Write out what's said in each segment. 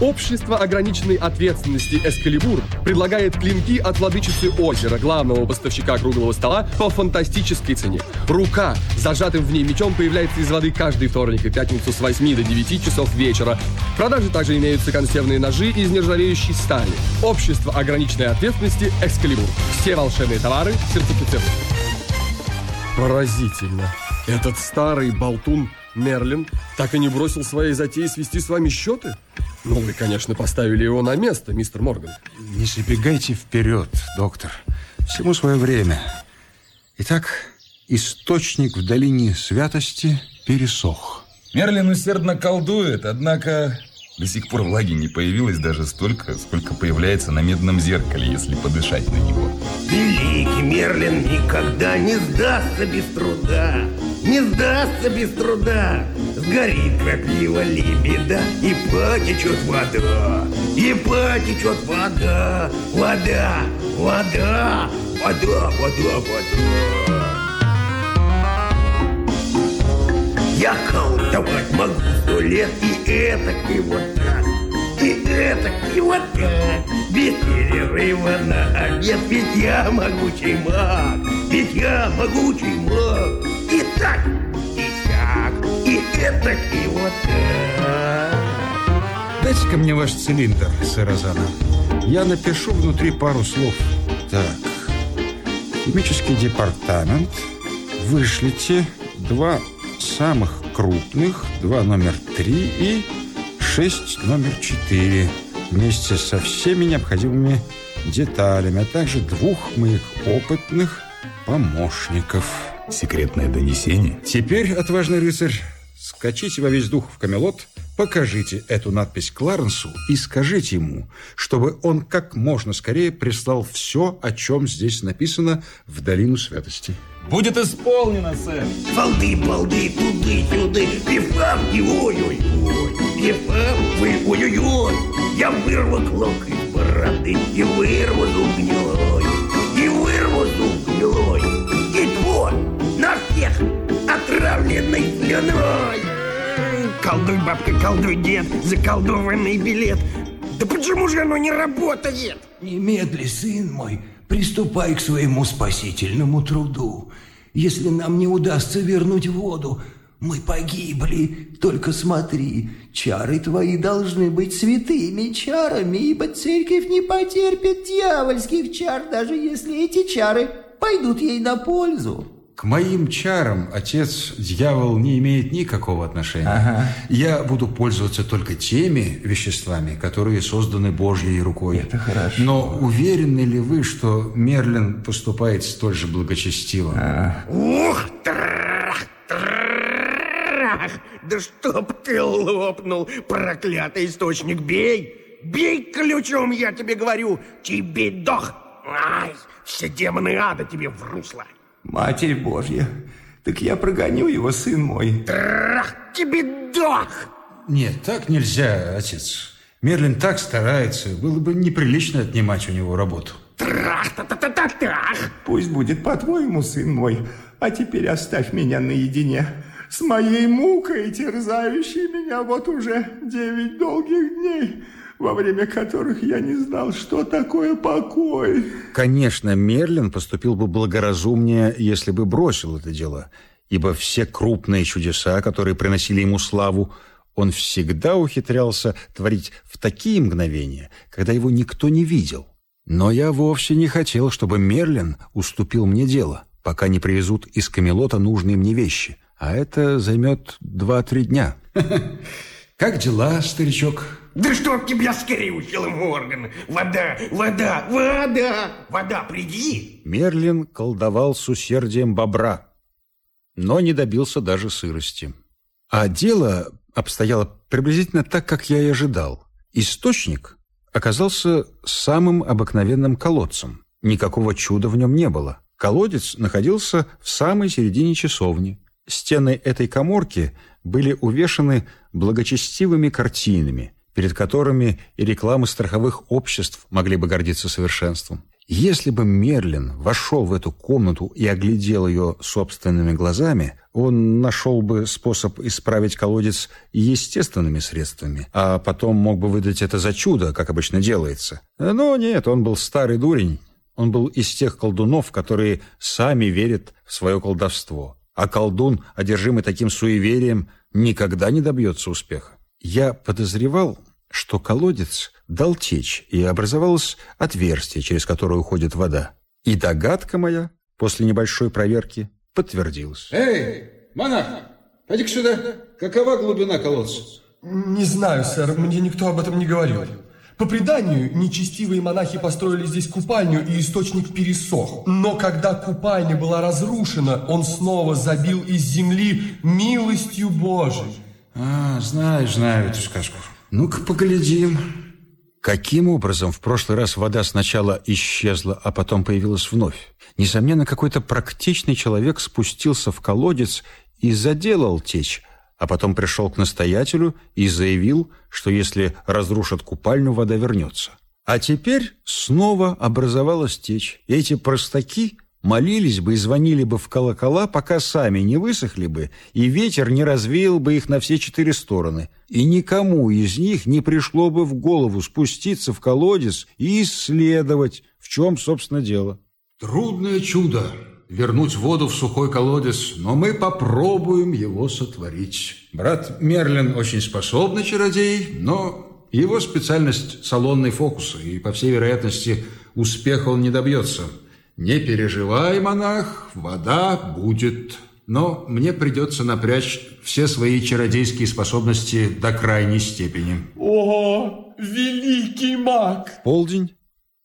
Общество ограниченной ответственности «Эскалибур» предлагает клинки от владычицы озера, главного поставщика круглого стола, по фантастической цене. Рука зажатым в ней мечом появляется из воды каждый вторник и пятницу с 8 до 9 часов вечера. В продаже также имеются консервные ножи из нержавеющей стали. Общество ограниченной ответственности «Эскалибур». Все волшебные товары сертифицированы. Поразительно. Этот старый болтун Мерлин так и не бросил своей затеи свести с вами счеты? Ну, вы, конечно, поставили его на место, мистер Морган. Не забегайте вперед, доктор. Всему свое время. Итак, источник в долине святости пересох. Мерлин усердно колдует, однако до сих пор влаги не появилось даже столько, сколько появляется на медном зеркале, если подышать на него. Великий Мерлин никогда не сдастся без труда. Не сдастся без труда. Сгорит крапива лебеда, и потечет вода. И потечет вода. Вода, вода, вода, вода, вода. Я колдовать могу сто лет, и это и вот так, и это и вот так. Без перерыва на обед, ведь я могучий маг, ведь я могучий маг. И так, и так, и это и вот так. Дайте-ка мне ваш цилиндр, сэр Азана. Я напишу внутри пару слов. Так. Химический департамент. Вышлите два самых крупных, два номер три и шесть номер четыре. Вместе со всеми необходимыми деталями, а также двух моих опытных помощников. Секретное донесение? Теперь, отважный рыцарь, скачите во весь дух в Камелот, покажите эту надпись Кларенсу и скажите ему, чтобы он как можно скорее прислал все, о чем здесь написано в Долину Святости. Будет исполнено, сэр. Балды, балды, туды-сюды, пифам и ой-ой-ой. Пифам, вы ой-ой-ой. Я вырву клок из бороды и вырву зуб гнилой. И вырву зуб гнилой. Отравленной слюной. Колдуй, бабка, колдуй, дед, заколдованный билет. Да почему же оно не работает? Немедли, сын мой, приступай к своему спасительному труду. Если нам не удастся вернуть воду, мы погибли. Только смотри, чары твои должны быть святыми чарами, ибо церковь не потерпит дьявольских чар, даже если эти чары пойдут ей на пользу. К моим чарам отец дьявол не имеет никакого отношения. Я буду пользоваться только теми веществами, которые созданы Божьей рукой. Это хорошо. Но уверены ли вы, что Мерлин поступает столь же благочестиво? Ух, трах, трах! Да чтоб ты лопнул, проклятый источник, бей! Бей ключом, я тебе говорю! Тебе дох! Ай, все демоны ада тебе в русло! Матерь Божья, так я прогоню его, сын мой. Трах, тебе дох! Нет, так нельзя, отец. Мерлин так старается, было бы неприлично отнимать у него работу. Трах-та-та-та-та-трах! Пусть будет по-твоему, сын мой, а теперь оставь меня наедине с моей мукой, терзающей меня вот уже девять долгих дней, во время которых я не знал, что такое покой. Конечно, Мерлин поступил бы благоразумнее, если бы бросил это дело, ибо все крупные чудеса, которые приносили ему славу, он всегда ухитрялся творить в такие мгновения, когда его никто не видел. Но я вовсе не хотел, чтобы Мерлин уступил мне дело, пока не привезут из Камелота нужные мне вещи, а это займет два-три дня. Как дела, старичок? Да чтоб тебя скрючило, Морган! Вода, вода, вода! Вода, приди! Мерлин колдовал с усердием бобра, но не добился даже сырости. А дело обстояло приблизительно так, как я и ожидал. Источник оказался самым обыкновенным колодцем. Никакого чуда в нем не было. Колодец находился в самой середине часовни. Стены этой коморки были увешаны благочестивыми картинами, перед которыми и рекламы страховых обществ могли бы гордиться совершенством. Если бы Мерлин вошел в эту комнату и оглядел ее собственными глазами, он нашел бы способ исправить колодец естественными средствами, а потом мог бы выдать это за чудо, как обычно делается. Но нет, он был старый дурень. Он был из тех колдунов, которые сами верят в свое колдовство. А колдун, одержимый таким суеверием, никогда не добьется успеха. Я подозревал, что колодец дал течь, и образовалось отверстие, через которое уходит вода. И догадка моя после небольшой проверки подтвердилась. Эй, монах, пойди-ка сюда. Какова глубина колодца? Не знаю, сэр, мне никто об этом не говорил. По преданию, нечестивые монахи построили здесь купальню, и источник пересох. Но когда купальня была разрушена, он снова забил из земли милостью Божией. А, знаю, знаю эту сказку. Ну-ка, поглядим. Каким образом в прошлый раз вода сначала исчезла, а потом появилась вновь? Несомненно, какой-то практичный человек спустился в колодец и заделал течь, а потом пришел к настоятелю и заявил, что если разрушат купальню, вода вернется. А теперь снова образовалась течь. Эти простаки молились бы и звонили бы в колокола, пока сами не высохли бы, и ветер не развеял бы их на все четыре стороны. И никому из них не пришло бы в голову спуститься в колодец и исследовать, в чем, собственно, дело. Трудное чудо — вернуть воду в сухой колодец, но мы попробуем его сотворить. Брат Мерлин очень способный чародей, но его специальность — салонный фокус, и, по всей вероятности, успеха он не добьется — «Не переживай, монах, вода будет, но мне придется напрячь все свои чародейские способности до крайней степени». О, великий маг! Полдень.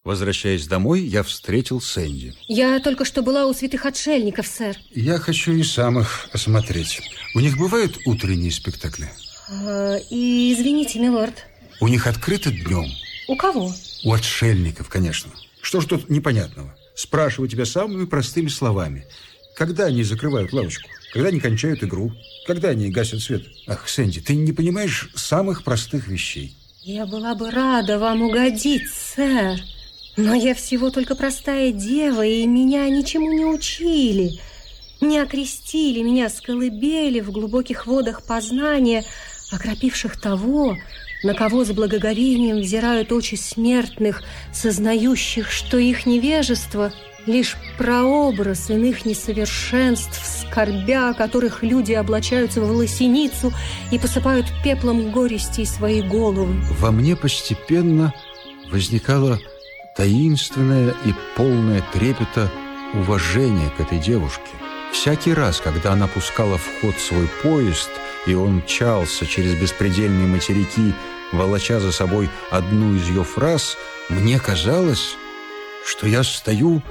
Возвращаясь домой, я встретил Сэнди. Я только что была у святых отшельников, сэр. Я хочу и сам их осмотреть. У них бывают утренние спектакли? А, и извините, милорд. У них открыто днем? У кого? У отшельников, конечно. Что ж тут непонятного? Спрашиваю тебя самыми простыми словами. Когда они закрывают лавочку? Когда они кончают игру? Когда они гасят свет? Ах, Сэнди, ты не понимаешь самых простых вещей. Я была бы рада вам угодить, сэр. Но я всего только простая дева, и меня ничему не учили. Не окрестили меня с колыбели в глубоких водах познания, окропивших того, на кого с благоговением взирают очи смертных, сознающих, что их невежество — лишь прообраз иных несовершенств, скорбя которых люди облачаются в волосиницу и посыпают пеплом горести свои головы. Во мне постепенно возникало таинственное и полное трепета уважение к этой девушке. Всякий раз, когда она пускала в ход свой поезд, и он мчался через беспредельные материки, волоча за собой одну из ее фраз, мне казалось, что я стою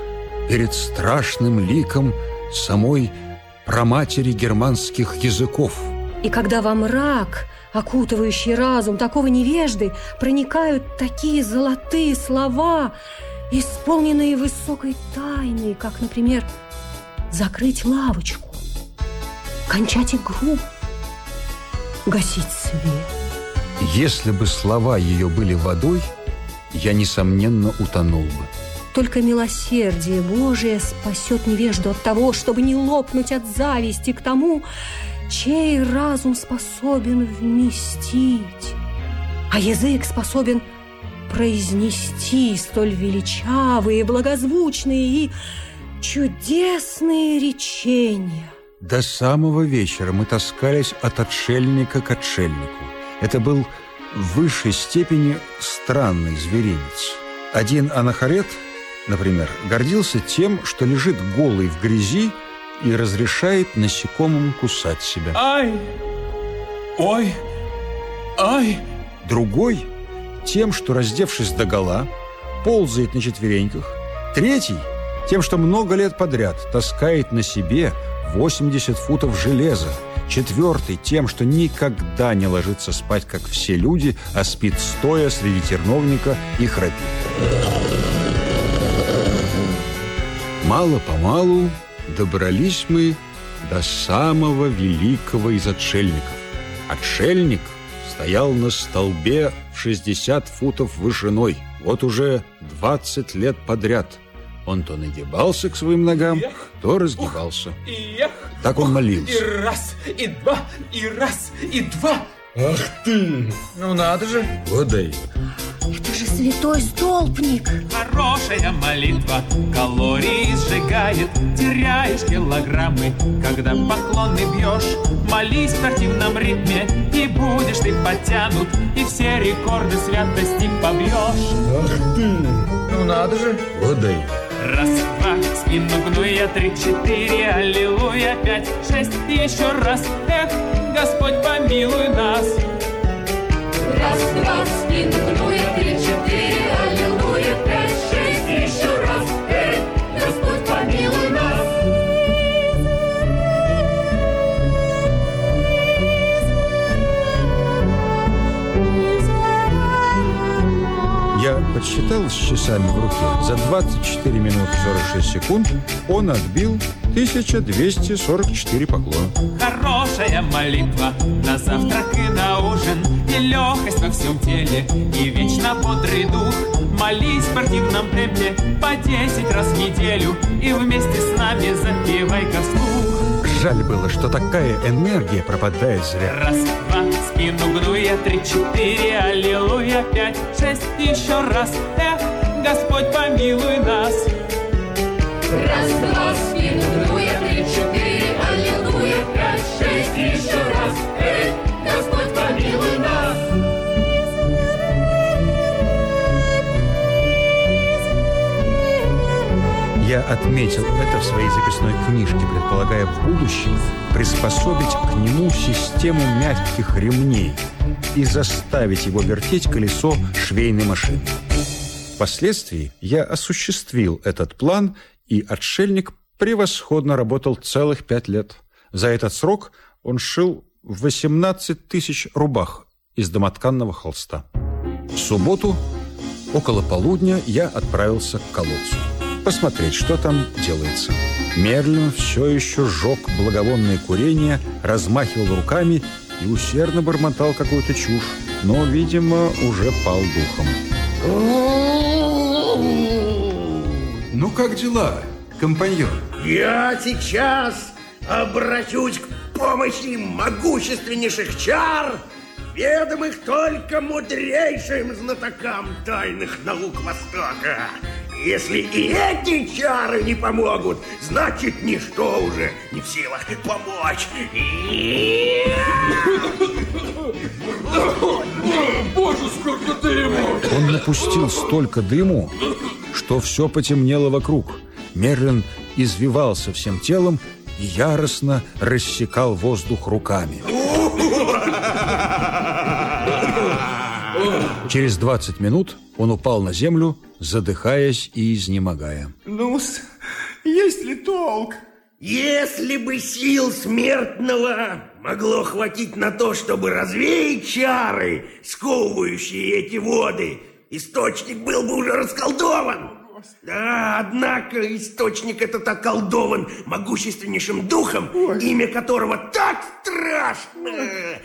перед страшным ликом самой проматери германских языков. И когда во мрак, окутывающий разум такого невежды, проникают такие золотые слова, исполненные высокой тайны, как, например, закрыть лавочку, кончать игру, гасить свет. Если бы слова ее были водой, я, несомненно, утонул бы. Только милосердие Божие спасет невежду от того, чтобы не лопнуть от зависти к тому, чей разум способен вместить, а язык способен произнести столь величавые, благозвучные и чудесные речения. До самого вечера мы таскались от отшельника к отшельнику. Это был в высшей степени странный зверинец. Один анахарет, например, гордился тем, что лежит голый в грязи и разрешает насекомым кусать себя. Ай! Ой! Ай! Другой тем, что, раздевшись догола, ползает на четвереньках. Третий тем, что много лет подряд таскает на себе 80 футов железа. Четвертый тем, что никогда не ложится спать, как все люди, а спит стоя среди терновника и храпит. Мало-помалу добрались мы до самого великого из отшельников. Отшельник стоял на столбе в 60 футов вышиной. Вот уже 20 лет подряд он то нагибался к своим ногам, то разгибался. Эх, Так он и молился. раз, и два, и раз, и два. Ах ты! Ну надо же. Водай. Это же святой столбник. Хорошая молитва калории сжигает, теряешь килограммы, когда поклоны бьешь. Молись в спортивном ритме, и будешь ты подтянут, и все рекорды святости побьешь. Ах ты! Ну надо же. Водай. Раз, два, спину гну я, три, четыре, аллилуйя, пять, шесть, еще раз, эх, Господь помилуй нас. Я подсчитал с часами в руке. За 24 минуты 46 секунд он отбил 1244 поклона. Хорошая молитва на завтрак и на ужин, и легкость во всем теле, и вечно бодрый дух. Молись в спортивном темпе по 10 раз в неделю, и вместе с нами запивай-ка вслух. Жаль было, что такая энергия пропадает зря. Раз, два, спину гну я, три, четыре, аллилуйя, пять, шесть, еще раз, эх, Господь помилуй нас. Раз, два, спину я, три, четыре, аллилуйя, Я отметил это в своей записной книжке, предполагая в будущем приспособить к нему систему мягких ремней и заставить его вертеть колесо швейной машины. Впоследствии я осуществил этот план, и отшельник превосходно работал целых пять лет. За этот срок он шил 18 тысяч рубах из домотканного холста. В субботу около полудня я отправился к колодцу. Посмотреть, что там делается. Мерлин все еще сжег благовонное курение, размахивал руками и усердно бормотал какую-то чушь, но, видимо, уже пал духом. Ну как дела, компаньон? Я сейчас обращусь к помощи могущественнейших чар, ведомых только мудрейшим знатокам тайных наук Востока. Если и эти чары не помогут, значит, ничто уже не в силах помочь. Он напустил столько дыму, что все потемнело вокруг. Мерлин извивался всем телом и яростно рассекал воздух руками. Через 20 минут он упал на землю, задыхаясь и изнемогая. ну есть ли толк? Если бы сил смертного могло хватить на то, чтобы развеять чары, сковывающие эти воды, источник был бы уже расколдован. Да, однако источник этот околдован могущественнейшим духом, имя которого так страшно,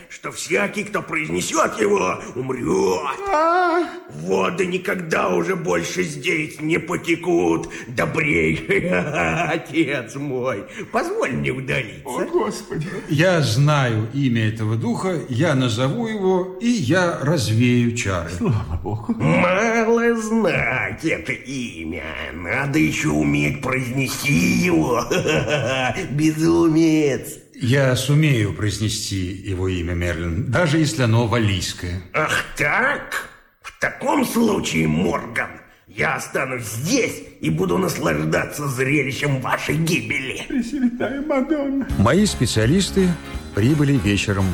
что всякий, кто произнесет его, умрет. Воды никогда уже больше здесь не потекут, добрейший отец мой. Позволь мне удалиться. Господи. Я знаю имя этого духа, я назову его, и я развею чары. Мало знать это имя. Надо еще уметь произнести его. Безумец. Я сумею произнести его имя, Мерлин, даже если оно валийское. Ах так? В таком случае, Морган, я останусь здесь и буду наслаждаться зрелищем вашей гибели. Пресвятая Мадонна. Мои специалисты прибыли вечером,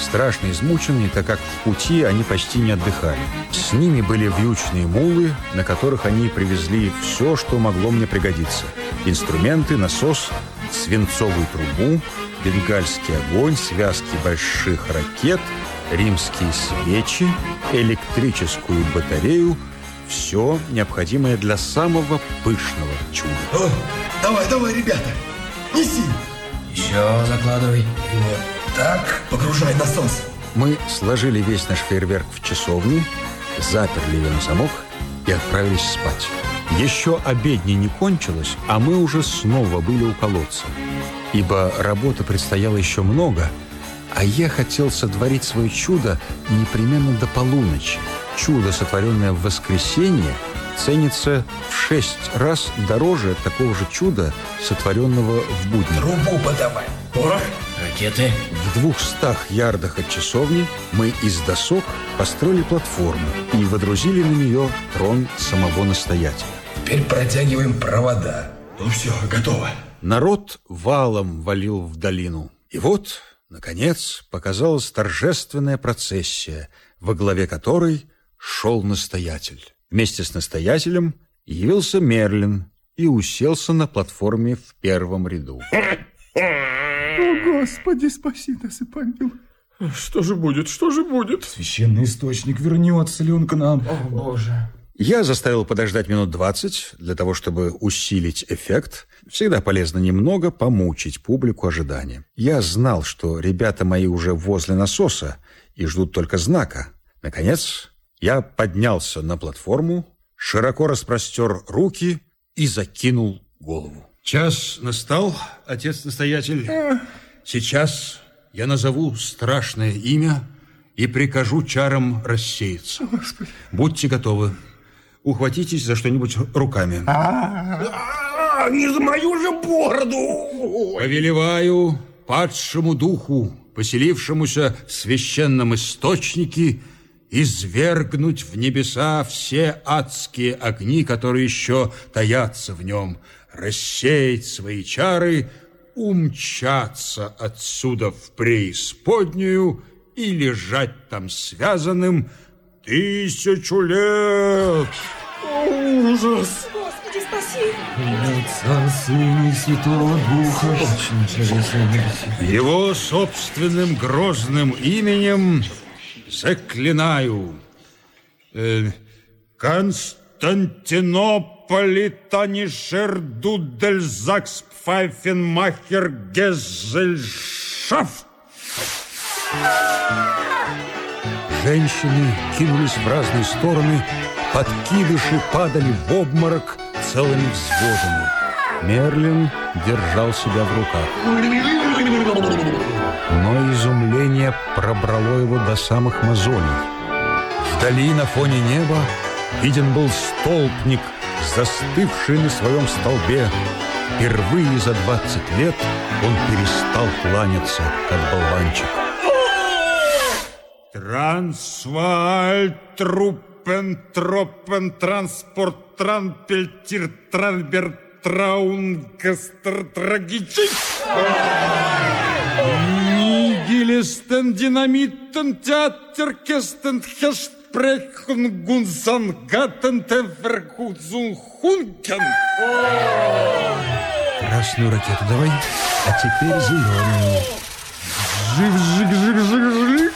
страшно измученные, так как в пути они почти не отдыхали. С ними были вьючные мулы, на которых они привезли все, что могло мне пригодиться. Инструменты, насос, свинцовую трубу, бенгальский огонь, связки больших ракет, римские свечи, электрическую батарею, все необходимое для самого пышного чуда. О, давай, давай, ребята, неси. Еще закладывай. Вот так, погружай насос. Мы сложили весь наш фейерверк в часовню, заперли ее на замок и отправились спать. Еще обедня не кончилась, а мы уже снова были у колодца. Ибо работы предстояло еще много, а я хотел сотворить свое чудо непременно до полуночи. Чудо, сотворенное в воскресенье, ценится в шесть раз дороже такого же чуда, сотворенного в будни. Трубу подавай. Порох, ракеты. В двухстах ярдах от часовни мы из досок построили платформу и водрузили на нее трон самого настоятеля. Теперь протягиваем провода. Ну все, готово. Народ валом валил в долину. И вот, наконец, показалась торжественная процессия, во главе которой шел настоятель. Вместе с настоятелем явился Мерлин и уселся на платформе в первом ряду. О, Господи, спаси нас и помилуй. Что же будет, что же будет? Священный источник, вернется ли он к нам? О, Боже. Я заставил подождать минут двадцать для того, чтобы усилить эффект. Всегда полезно немного помучить публику ожидания. Я знал, что ребята мои уже возле насоса и ждут только знака. Наконец, я поднялся на платформу, широко распростер руки и закинул голову. Час настал, отец-настоятель. Сейчас я назову страшное имя и прикажу чарам рассеяться. Будьте готовы. Ухватитесь за что-нибудь руками. А, не за мою же бороду! Повелеваю падшему духу, поселившемуся в священном источнике, извергнуть в небеса все адские огни, которые еще таятся в нем, рассеять свои чары, умчаться отсюда в преисподнюю и лежать там связанным тысячу лет. Ужас! Господи, спаси! Отца, Сына и Святого Духа. Его собственным грозным именем заклинаю. Э, Константинополи Танишер Дудель Закс Пфайфенмахер Гезельшафт. Женщины кинулись в разные стороны, подкидыши падали в обморок целыми взводами. Мерлин держал себя в руках. Но изумление пробрало его до самых мозолей. Вдали на фоне неба виден был столбник, застывший на своем столбе. Впервые за 20 лет он перестал кланяться, как болванчик. Трансвааль, трупен, тропен, транспорт, транпельтир, транбер, траунгастр, трагичик. Нигелестен, динамитен, театр, кестен, хешпрехен, гунсан, гатен, теверхузун, хункен. Красную ракету давай, а теперь зеленую. Жив-жик-жик-жик-жик.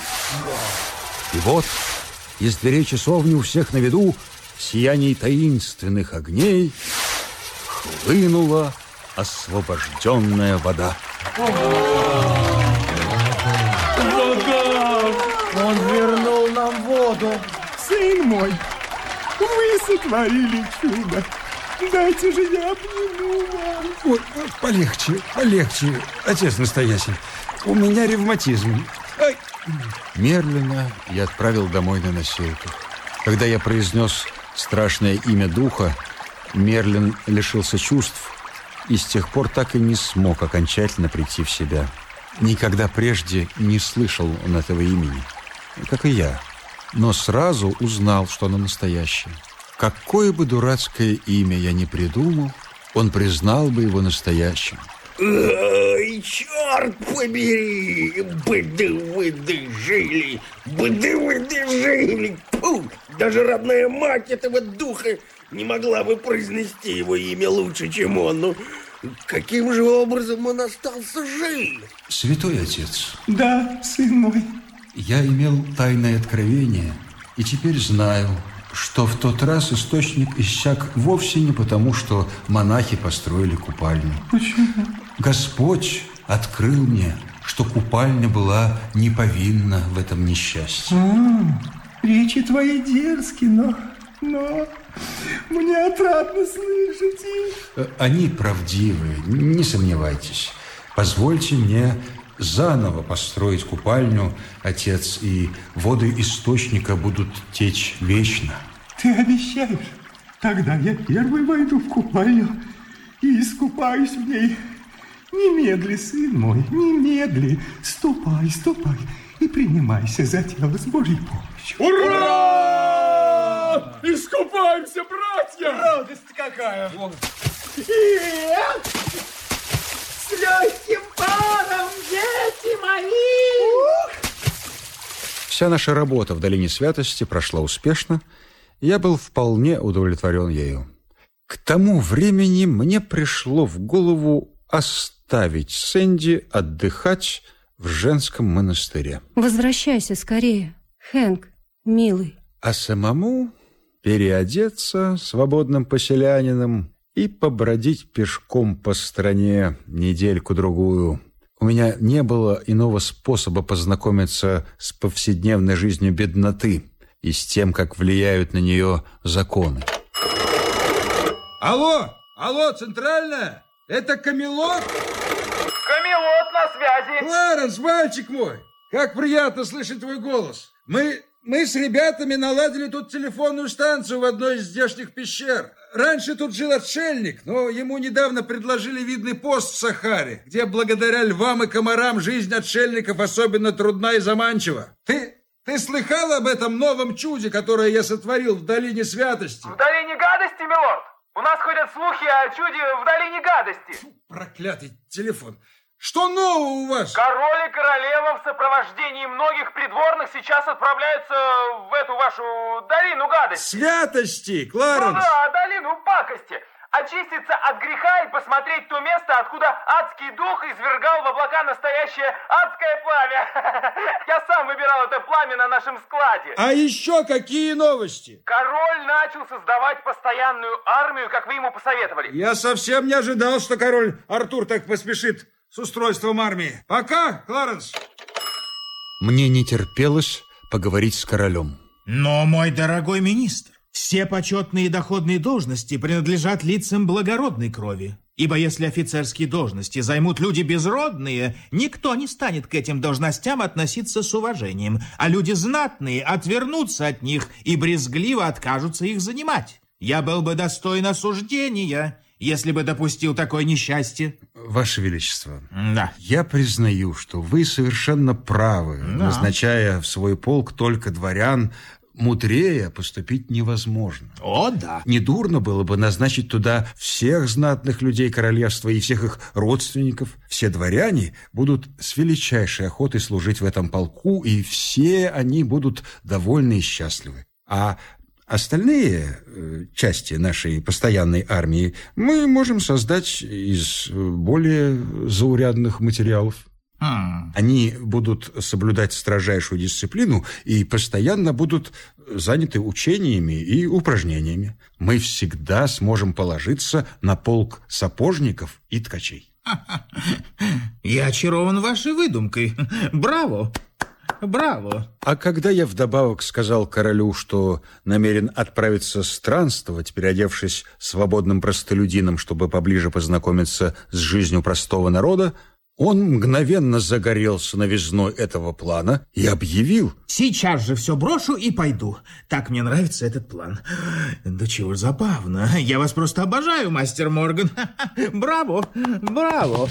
И вот из дверей часовни у всех на виду в сиянии таинственных огней хлынула освобожденная вода. Он вернул нам воду. Сын мой, вы сотворили чудо. Дайте же я обниму вас. Ой, полегче, полегче, отец-настоятель. У меня ревматизм. Ай. Мерлина я отправил домой на носилках. Когда я произнес страшное имя духа, Мерлин лишился чувств и с тех пор так и не смог окончательно прийти в себя. Никогда прежде не слышал он этого имени, как и я, но сразу узнал, что оно настоящее. Какое бы дурацкое имя я ни придумал, он признал бы его настоящим. Ай, черт побери! Быды-выды жили! Быды-выды жили! Фу! Даже родная мать этого духа не могла бы произнести его имя лучше, чем он. Ну, каким же образом он остался жив? Святой Отец, Да, сын мой. я имел тайное откровение и теперь знаю, что в тот раз источник иссяк вовсе не потому, что монахи построили купальню. Почему? Господь открыл мне, что купальня была не повинна в этом несчастье. М, Речи твои дерзкие, но но мне отрадно слышать их. Э, Они правдивы, не сомневайтесь. Позвольте мне заново построить купальню, отец, и воды источника будут течь вечно. Ты обещаешь? Тогда я первый войду в купальню и искупаюсь в ней. Немедли, сын мой, немедли. Ступай, ступай и принимайся за тело с Божьей помощью. Ура! Искупаемся, братья! Радость какая! И с легким паром, дети мои! Вся наша работа в Долине Святости прошла успешно, и я был вполне удовлетворен ею. К тому времени мне пришло в голову оставить Сэнди отдыхать в женском монастыре, Возвращайся скорее, Хэнк, милый. а самому переодеться свободным поселянином и побродить пешком по стране недельку-другую. У меня не было иного способа познакомиться с повседневной жизнью бедноты и с тем, как влияют на нее законы. Алло, алло, центральная? Это Камелот? Камелот на связи! Кларенс, мальчик мой, как приятно слышать твой голос. Мы, мы с ребятами наладили тут телефонную станцию в одной из здешних пещер. Раньше тут жил отшельник, но ему недавно предложили видный пост в Сахаре, где благодаря львам и комарам жизнь отшельников особенно трудна и заманчива. Ты, ты слыхал об этом новом чуде, которое я сотворил в Долине Святости? В долине гадости, милорд? У нас ходят слухи о чуде в долине гадости. Проклятый телефон. Что нового у вас? Король и королева в сопровождении многих придворных сейчас отправляются в эту вашу долину гадости. Святости, Ну Кларенс. да, долину пакости. Очиститься от греха и посмотреть то место, откуда адский дух извергал в облака настоящее адское пламя. Я сам выбирал это пламя на нашем складе. А еще какие новости? Король начал создавать постоянную армию, как вы ему посоветовали. Я совсем не ожидал, что король Артур так поспешит с устройством армии. Пока, Кларенс. Мне не терпелось поговорить с королем. Но, мой дорогой министр, все почетные и доходные должности принадлежат лицам благородной крови. Ибо если офицерские должности займут люди безродные, никто не станет к этим должностям относиться с уважением, а люди знатные отвернутся от них и брезгливо откажутся их занимать. Я был бы достоин осуждения, если бы допустил такое несчастье. Ваше Величество, Да. я признаю, что вы совершенно правы, назначая в свой полк только дворян, мудрее поступить невозможно. О, да. Недурно было бы назначить туда всех знатных людей королевства и всех их родственников. Все дворяне будут с величайшей охотой служить в этом полку, и все они будут довольны и счастливы. А остальные э, части нашей постоянной армии мы можем создать из э, более заурядных материалов. Хм. Они будут соблюдать строжайшую дисциплину и постоянно будут заняты учениями и упражнениями. Мы всегда сможем положиться на полк сапожников и ткачей. Я очарован вашей выдумкой. Браво! Браво! А когда я вдобавок сказал королю, что намерен отправиться странствовать, переодевшись свободным простолюдином, чтобы поближе познакомиться с жизнью простого народа, он мгновенно загорелся новизной этого плана и объявил, Сейчас же все брошу и пойду. Так мне нравится этот план. Да чего забавно. Я вас просто обожаю, мастер Морган. Браво! Браво!